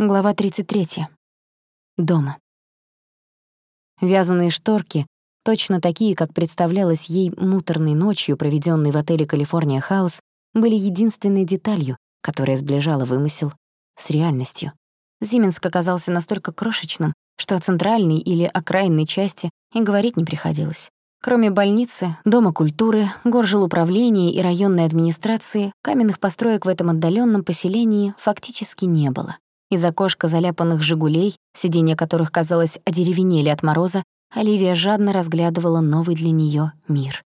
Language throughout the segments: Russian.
Глава 33. Дома. Вязаные шторки, точно такие, как представлялось ей муторной ночью, проведенной в отеле «Калифорния Хаус», были единственной деталью, которая сближала вымысел с реальностью. Зименск оказался настолько крошечным, что о центральной или окраинной части и говорить не приходилось. Кроме больницы, Дома культуры, горжилуправления и районной администрации, каменных построек в этом отдаленном поселении фактически не было. Из окошка заляпанных «Жигулей», сиденья которых, казалось, одеревенели от мороза, Оливия жадно разглядывала новый для неё мир.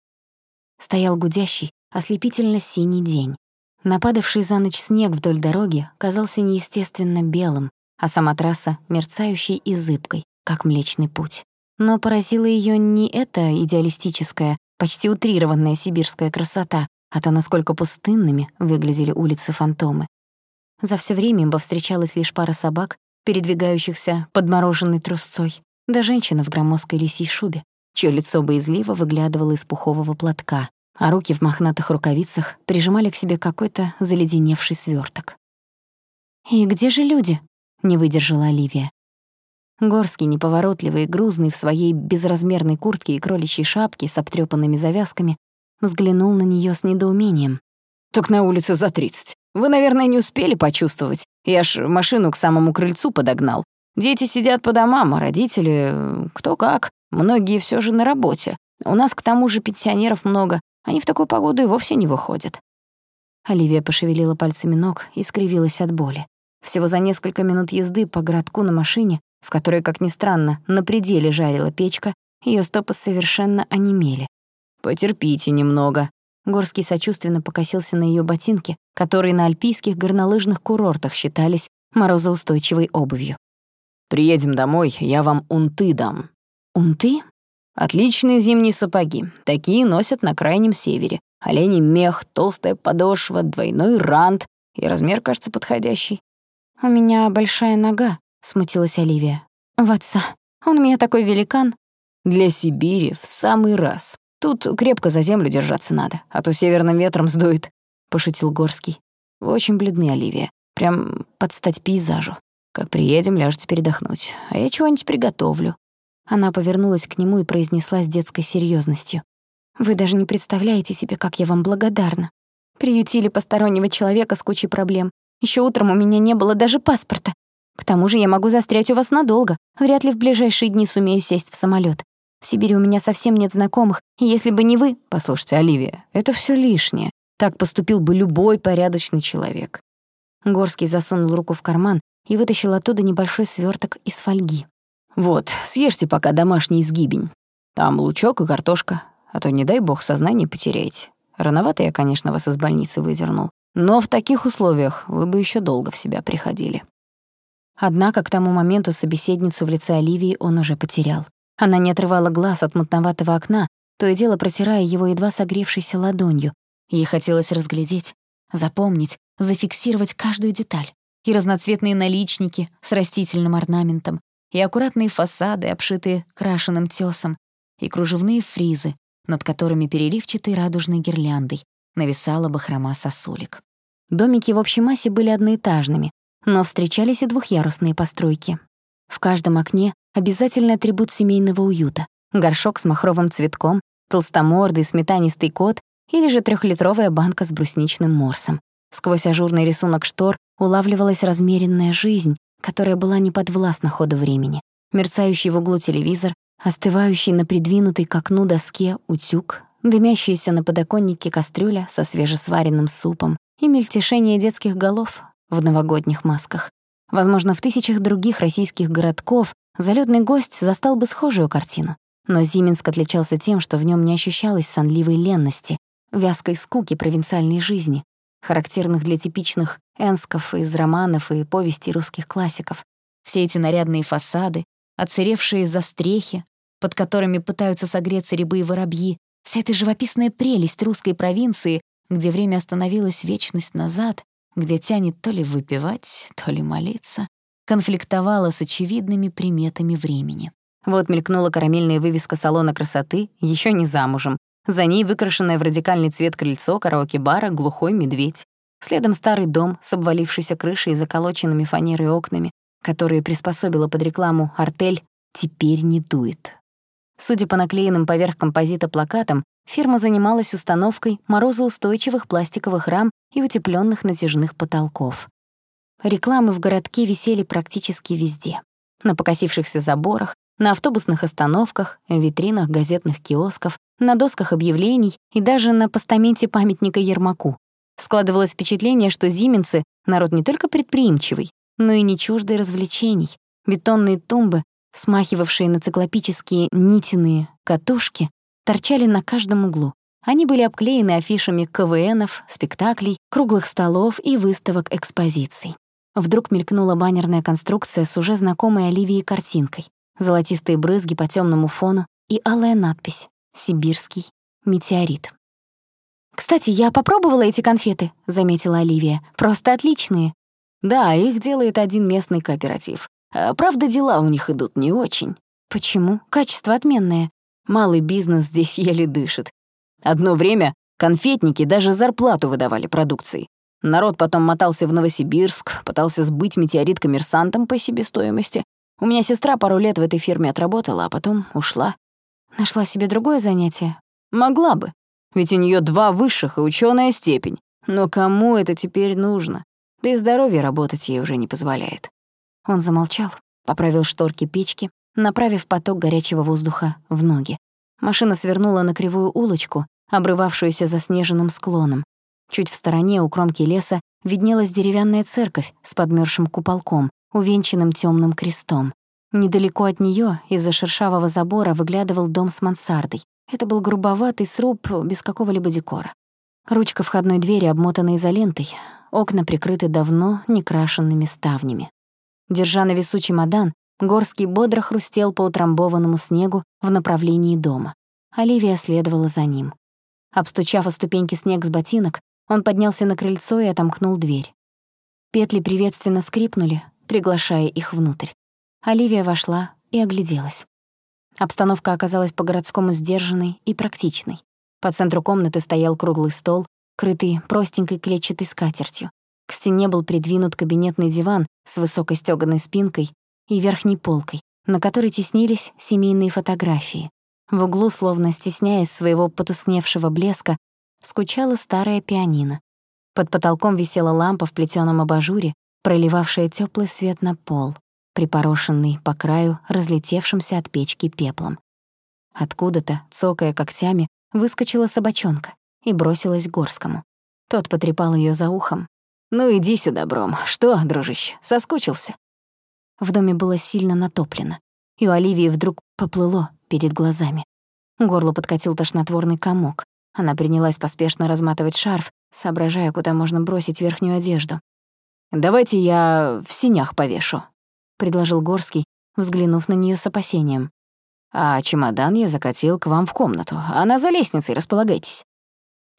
Стоял гудящий, ослепительно-синий день. Нападавший за ночь снег вдоль дороги казался неестественно белым, а сама трасса — мерцающей и зыбкой, как Млечный Путь. Но поразила её не эта идеалистическая, почти утрированная сибирская красота, а то, насколько пустынными выглядели улицы-фантомы. За всё время им повстречалась лишь пара собак, передвигающихся подмороженной трусцой, да женщина в громоздкой лисьей шубе, чье лицо боязливо выглядывало из пухового платка, а руки в мохнатых рукавицах прижимали к себе какой-то заледеневший свёрток. «И где же люди?» — не выдержала Оливия. Горский, неповоротливый и грузный в своей безразмерной куртке и кроличьей шапке с обтрёпанными завязками, взглянул на неё с недоумением. «Так на улице за тридцать. Вы, наверное, не успели почувствовать. Я ж машину к самому крыльцу подогнал. Дети сидят по домам, а родители э, кто как. Многие все же на работе. У нас к тому же пенсионеров много. Они в такую погоду и вовсе не выходят». Оливия пошевелила пальцами ног и скривилась от боли. Всего за несколько минут езды по городку на машине, в которой, как ни странно, на пределе жарила печка, ее стопы совершенно онемели. «Потерпите немного», Горский сочувственно покосился на ее ботинки, которые на альпийских горнолыжных курортах считались морозоустойчивой обувью. «Приедем домой, я вам унты дам». «Унты?» «Отличные зимние сапоги. Такие носят на крайнем севере. Оленей мех, толстая подошва, двойной рант. И размер, кажется, подходящий». «У меня большая нога», — смутилась Оливия. «В отца. Он у меня такой великан». «Для Сибири в самый раз. Тут крепко за землю держаться надо, а то северным ветром сдует», — пошутил Горский. «Вы очень бледны, Оливия. Прям под стать пейзажу. Как приедем, ляжете передохнуть, а я чего-нибудь приготовлю». Она повернулась к нему и произнесла с детской серьезностью: «Вы даже не представляете себе, как я вам благодарна. Приютили постороннего человека с кучей проблем. Еще утром у меня не было даже паспорта. К тому же я могу застрять у вас надолго. Вряд ли в ближайшие дни сумею сесть в самолет. В Сибири у меня совсем нет знакомых, и если бы не вы... Послушайте, Оливия, это все лишнее. Так поступил бы любой порядочный человек. Горский засунул руку в карман и вытащил оттуда небольшой сверток из фольги. «Вот, съешьте пока домашний сгибень. Там лучок и картошка, а то, не дай бог, сознание потеряете. Рановато я, конечно, вас из больницы выдернул, но в таких условиях вы бы еще долго в себя приходили». Однако к тому моменту собеседницу в лице Оливии он уже потерял. Она не отрывала глаз от мутноватого окна, то и дело протирая его едва согревшейся ладонью. Ей хотелось разглядеть, запомнить, зафиксировать каждую деталь. И разноцветные наличники с растительным орнаментом, и аккуратные фасады, обшитые крашеным тесом, и кружевные фризы, над которыми переливчатой радужной гирляндой нависала бахрома сосулек. Домики в общей массе были одноэтажными, но встречались и двухъярусные постройки. В каждом окне обязательный атрибут семейного уюта. Горшок с махровым цветком, толстомордый сметанистый кот или же трехлитровая банка с брусничным морсом. Сквозь ажурный рисунок штор улавливалась размеренная жизнь, которая была не подвластна ходу времени. Мерцающий в углу телевизор, остывающий на придвинутой к окну доске утюг, дымящаяся на подоконнике кастрюля со свежесваренным супом и мельтешение детских голов в новогодних масках. Возможно, в тысячах других российских городков залетный гость застал бы схожую картину. Но Зиминск отличался тем, что в нем не ощущалось сонливой ленности, вязкой скуки провинциальной жизни, характерных для типичных энсков из романов и повестей русских классиков. Все эти нарядные фасады, отсыревшие застрехи, под которыми пытаются согреться рябы и воробьи, вся эта живописная прелесть русской провинции, где время остановилось вечность назад, где тянет то ли выпивать, то ли молиться, конфликтовала с очевидными приметами времени. Вот мелькнула карамельная вывеска салона красоты, еще не замужем. За ней выкрашенное в радикальный цвет крыльцо караоке-бара «Глухой медведь». Следом старый дом с обвалившейся крышей и заколоченными фанерой окнами, которые приспособила под рекламу «Артель», теперь не дует. Судя по наклеенным поверх композита плакатам, фирма занималась установкой морозоустойчивых пластиковых рам и утеплённых натяжных потолков. Рекламы в городке висели практически везде. На покосившихся заборах, на автобусных остановках, в витринах газетных киосков, на досках объявлений и даже на постаменте памятника Ермаку. Складывалось впечатление, что зименцы — народ не только предприимчивый, но и не чуждый развлечений. Бетонные тумбы, смахивавшие на циклопические нитиные катушки, торчали на каждом углу. Они были обклеены афишами КВНов, спектаклей, круглых столов и выставок экспозиций. Вдруг мелькнула баннерная конструкция с уже знакомой Оливией картинкой. Золотистые брызги по темному фону и алая надпись «Сибирский метеорит». «Кстати, я попробовала эти конфеты», — заметила Оливия. «Просто отличные». «Да, их делает один местный кооператив. А, правда, дела у них идут не очень». «Почему? Качество отменное». Малый бизнес здесь еле дышит. Одно время конфетники даже зарплату выдавали продукции. Народ потом мотался в Новосибирск, пытался сбыть метеорит коммерсантам по себестоимости. У меня сестра пару лет в этой фирме отработала, а потом ушла. Нашла себе другое занятие? Могла бы. Ведь у нее два высших и ученая степень. Но кому это теперь нужно? Да и здоровье работать ей уже не позволяет. Он замолчал, поправил шторки печки, направив поток горячего воздуха в ноги. Машина свернула на кривую улочку, обрывавшуюся заснеженным склоном. Чуть в стороне у кромки леса виднелась деревянная церковь с подмёрзшим куполком, увенчанным темным крестом. Недалеко от нее из-за шершавого забора выглядывал дом с мансардой. Это был грубоватый сруб без какого-либо декора. Ручка входной двери обмотана изолентой, окна прикрыты давно некрашенными ставнями. Держа на весу чемодан, Горский бодро хрустел по утрамбованному снегу в направлении дома. Оливия следовала за ним. Обстучав о ступеньки снег с ботинок, он поднялся на крыльцо и отомкнул дверь. Петли приветственно скрипнули, приглашая их внутрь. Оливия вошла и огляделась. Обстановка оказалась по-городскому сдержанной и практичной. По центру комнаты стоял круглый стол, крытый простенькой клетчатой скатертью. К стене был придвинут кабинетный диван с высокой стёганой спинкой и верхней полкой, на которой теснились семейные фотографии. В углу, словно стесняясь своего потускневшего блеска, скучала старая пианино. Под потолком висела лампа в плетёном абажуре, проливавшая тёплый свет на пол припорошенный по краю разлетевшимся от печки пеплом. Откуда-то, цокая когтями, выскочила собачонка и бросилась к Горскому. Тот потрепал ее за ухом. «Ну иди сюда, Бром. Что, дружище, соскучился?» В доме было сильно натоплено, и у Оливии вдруг поплыло перед глазами. Горло подкатил тошнотворный комок. Она принялась поспешно разматывать шарф, соображая, куда можно бросить верхнюю одежду. «Давайте я в синях повешу», предложил Горский, взглянув на нее с опасением. «А чемодан я закатил к вам в комнату. Она за лестницей, располагайтесь».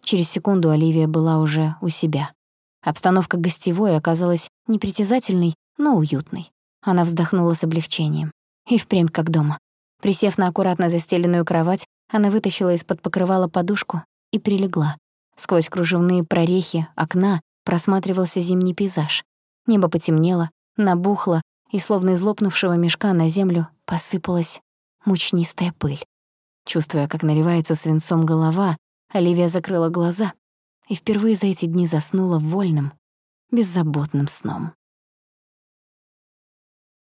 Через секунду Оливия была уже у себя. Обстановка гостевой оказалась непритязательной, но уютной. Она вздохнула с облегчением. И впрямь как дома. Присев на аккуратно застеленную кровать, она вытащила из-под покрывала подушку и прилегла. Сквозь кружевные прорехи окна просматривался зимний пейзаж. Небо потемнело, набухло, и словно из лопнувшего мешка на землю посыпалась мучнистая пыль. Чувствуя, как наливается свинцом голова, Оливия закрыла глаза и впервые за эти дни заснула вольным, беззаботным сном.